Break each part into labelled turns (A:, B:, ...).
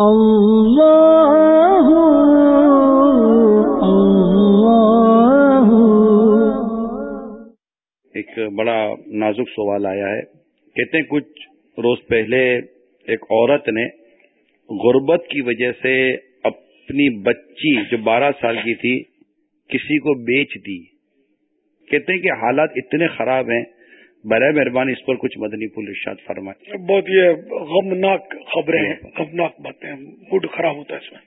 A: اللہ اللہ
B: ایک بڑا نازک سوال آیا ہے۔ کہتے ہیں، کچھ روز پہلے ایک عورت نے غربت کی وجہ سے اپنی بچی جو بارہ سال کی تھی، کسی کو بیچ دی۔ کہتے ہیں کہ حالات اتنے خراب ہیں برائے مہربانی اس پر کچھ مدنی پل ارشاد فرمائے
C: بہت یہ غمناک خبریں ہیں غمناک باتیں موڈ خراب ہوتا ہے اس میں۔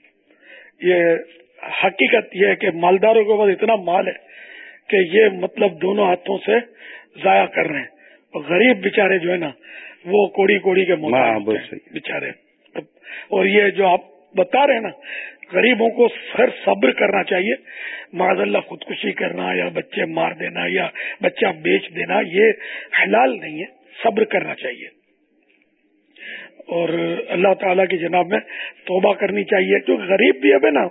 C: یہ حقیقت یہ ہے کہ مالداروں کے پاس اتنا مال ہے کہ یہ مطلب دونوں ہاتھوں سے ضائع کر رہے ہیں۔ اور غریب بےچارے جو ہے نا وہ کوڑی کوڑی کے بےچارے اور یہ جو آپ بتا رہے ہیں نا غریبوں کو سر صبر کرنا چاہیے۔ معذ اللہ خودکشی کرنا یا بچے مار دینا یا بچہ بیچ دینا، یہ حلال نہیں ہے۔ صبر کرنا چاہیے۔ اور اللہ تعالیٰ کی جناب میں توبہ کرنی چاہیے۔ کیونکہ غریب بھی ہے نا،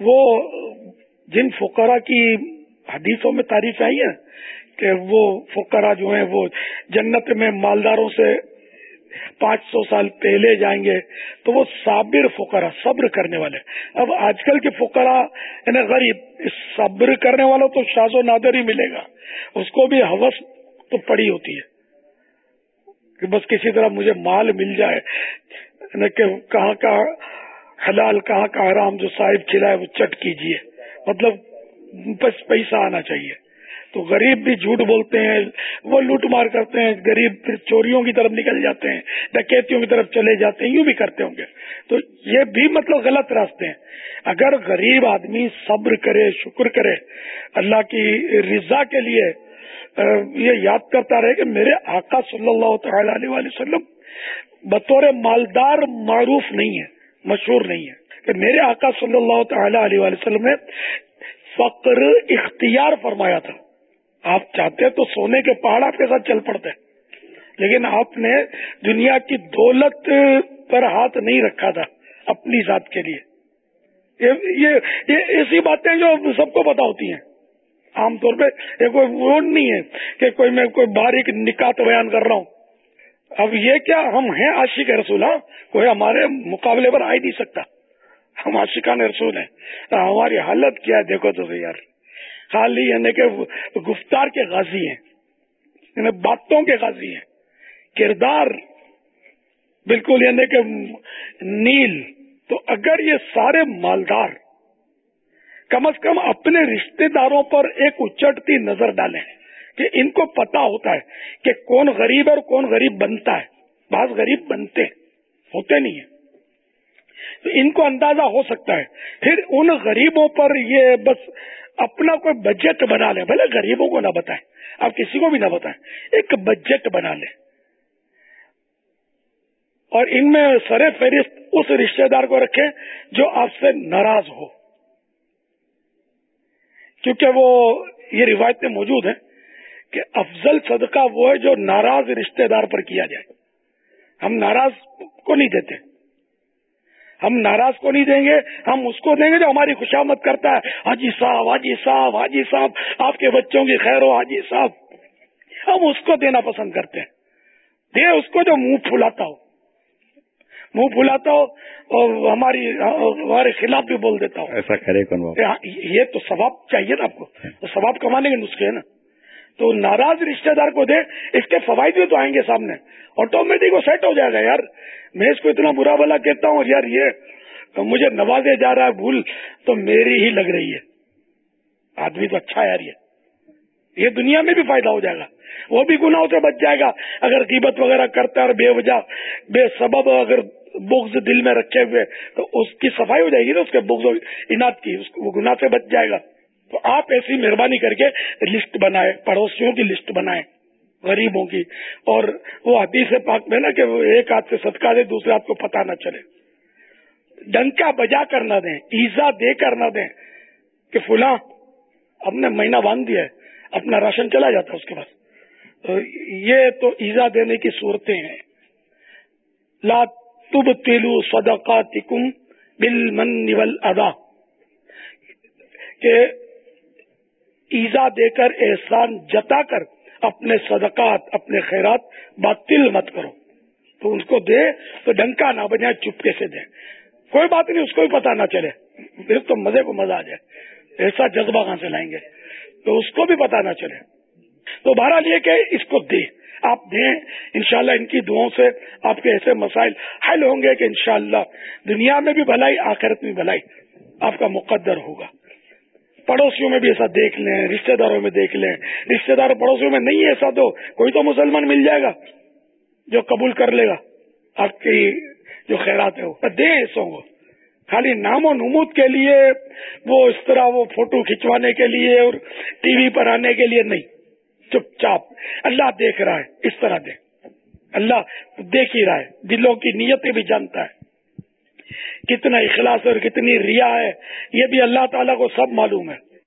C: وہ جن فقرا کی حدیثوں میں تعریف آئی ہے کہ وہ فقرا جو ہیں، وہ جنت میں مالداروں سے پانچ سو سال پہلے جائیں گے، تو وہ صابر فقرا، صبر کرنے والے۔ اب آج کل کے فقرا یعنی غریب صبر کرنے والا تو شاز و نادر ہی ملے گا۔ اس کو بھی حوث تو پڑی ہوتی ہے۔ کہ بس کسی طرح مجھے مال مل جائے یعنی کہ کہاں کا حلال، کہاں کا حرام جو صاحب کھلائے وہ چٹ کیجیے مطلب بس پیسہ آنا چاہیے۔ تو غریب بھی جھوٹ بولتے ہیں، وہ لوٹ مار کرتے ہیں، غریب پھر چوریوں کی طرف نکل جاتے ہیں ڈکیتوں کی طرف چلے جاتے ہیں، یوں بھی کرتے ہوں گے۔ تو یہ بھی مطلب غلط راستے ہیں۔ اگر غریب آدمی صبر کرے، شکر کرے، اللہ کی رضا کے لیے یہ یاد کرتا رہے کہ میرے آقا صلی اللہ تعالی علیہ وسلم بطور مالدار معروف نہیں ہے مشہور نہیں ہے کہ میرے آقا صلی اللہ تعالی علیہ وسلم نے فقر اختیار فرمایا تھا۔ آپ چاہتے تو سونے کے پہاڑ آپ کے ساتھ چل پڑتے لیکن آپ نے دنیا کی دولت پر ہاتھ نہیں رکھا تھا اپنی ذات کے لیے۔ یہ ایسی باتیں جو سب کو پتا ہوتی ہیں۔ عام طور پہ یہ کوئی وہ نہیں ہے کہ کوئی، میں کوئی باریک نکات بیان کر رہا ہوں۔ اب یہ کیا ہم ہیں عاشق رسول ہاں؟ کوئی ہمارے مقابلے پر آ ہی نہیں سکتا۔ ہم عاشقان رسول ہیں۔ ہماری حالت کیا ہے؟ دیکھو تو یار۔ خالی یعنی کہ گفتار کے غازی ہیں یعنی باتوں کے غازی ہیں۔ کردار بالکل یعنی کہ نیل۔ تو اگر یہ سارے مالدار کم از کم اپنے رشتے داروں پر ایک اچٹتی نظر ڈالیں کہ ان کو پتا ہوتا ہے کہ کون غریب اور کون غریب بنتا ہے۔ بعض غریب بنتے ہوتے نہیں ہیں۔ تو ان کو اندازہ ہو سکتا ہے۔ پھر ان غریبوں پر یہ بس اپنا کوئی بجٹ بنا لیں، بھلے غریبوں کو نہ بتائیں، آپ کسی کو بھی نہ بتائیں، ایک بجٹ بنا لیں۔ اور ان میں سر فہرست اس رشتے دار کو رکھیں جو آپ سے ناراض ہو۔ کیونکہ وہ، یہ روایتیں موجود ہیں کہ افضل صدقہ وہ ہے جو ناراض رشتے دار پر کیا جائے۔ ہم ناراض کو نہیں دیتے۔ ہم ناراض کو نہیں دیں گے ہم اس کو دیں گے جو ہماری خوشامد کرتا ہے۔ حاجی صاحب حاجی صاحب حاجی صاحب آپ کے بچوں کی خیر ہو حاجی صاحب۔ ہم اس کو دینا پسند کرتے ہیں۔ دے اس کو جو منہ پھلاتا ہو۔ منہ پھلاتا ہو اور ہماری ہمارے خلاف بھی بول دیتا ہوں
B: ایسا کرے کون
C: یہ تو ثواب چاہیے نا آپ کو۔ تو ثواب کمانے کے نسخے ہیں نا۔ تو ناراض رشتے دار کو دے، اس کے فوائد بھی تو آئیں گے سامنے۔ آٹومیٹک وہ سیٹ ہو جائے گا یار۔ میں اس کو اتنا برا بلا کہتا ہوں اور یار یہ تو مجھے نوازے جا رہا ہے، بھول تو میری ہی لگ رہی ہے۔ آدمی تو اچھا ہے یار یہ۔ یہ دنیا میں بھی فائدہ ہو جائے گا۔ وہ بھی گناہوں سے بچ جائے گا۔ اگر قیمت وغیرہ کرتا ہے اور بے وجہ، بے سبب اگر بغض دل میں رکھے ہوئے، تو اس کی صفائی ہو جائے گی نا، اس کے بغض انعد کی وہ گناہ سے بچ جائے گا۔ تو آپ ایسی مہربانی کر کے لسٹ بنائے پڑوسیوں کی لسٹ بنائے غریبوں کی۔ اور وہ حدیث پاک میں نا کہ ایک ہاتھ سے صدقہ دے، دوسرے ہاتھ کو پتا نہ چلے۔ ڈنکا بجا کر نہ دیں، ایزا دے کر نہ دیں کہ فلاں اپنے مہینہ باندھ دیا ہے، اپنا راشن چلا جاتا ہے اس کے پاس۔ یہ تو ایزا دینے کی صورتیں ہیں۔ لا تب تیلو سدا تکم بل ادا کہ ایزا دے کر احسان جتا کر اپنے صدقات، اپنے خیرات باطل مت کرو۔ تو ان کو دے، تو ڈنکا نہ بجائے چپکے سے دیں کوئی بات نہیں، اس کو بھی پتا نہ چلے۔ صرف تو مزے کو مزہ آ جائے۔ ایسا جذبہ کہاں سے لائیں گے؟ تو اس کو بھی پتا نہ چلے۔ تو بہرحال یہ کہ اس کو دے، آپ دیں۔ انشاءاللہ ان کی دعاؤں سے آپ کے ایسے مسائل حل ہوں گے کہ انشاءاللہ دنیا میں بھی بھلائی، آخرت میں بھلائی آپ کا مقدر ہوگا۔ پڑوسیوں میں بھی ایسا دیکھ لیں، رشتہ داروں میں دیکھ لیں۔ رشتہ دار پڑوسیوں میں نہیں ایسا تو کوئی تو مسلمان مل جائے گا جو قبول کر لے گا۔ آپ کی جو خیرات ہے وہ۔ دیں ایسوں کو خالی نام و نمود کے لیے وہ اس طرح وہ فوٹو کھنچوانے کے لیے اور ٹی وی پر آنے کے لیے نہیں۔ چپ چاپ۔ اللہ دیکھ رہا ہے۔ اس طرح دے اللہ دیکھ ہی رہا ہے۔ دلوں کی نیتیں بھی جانتا ہے۔ کتنا اخلاص اور کتنی ریا ہے یہ بھی اللہ تعالیٰ کو سب معلوم ہے۔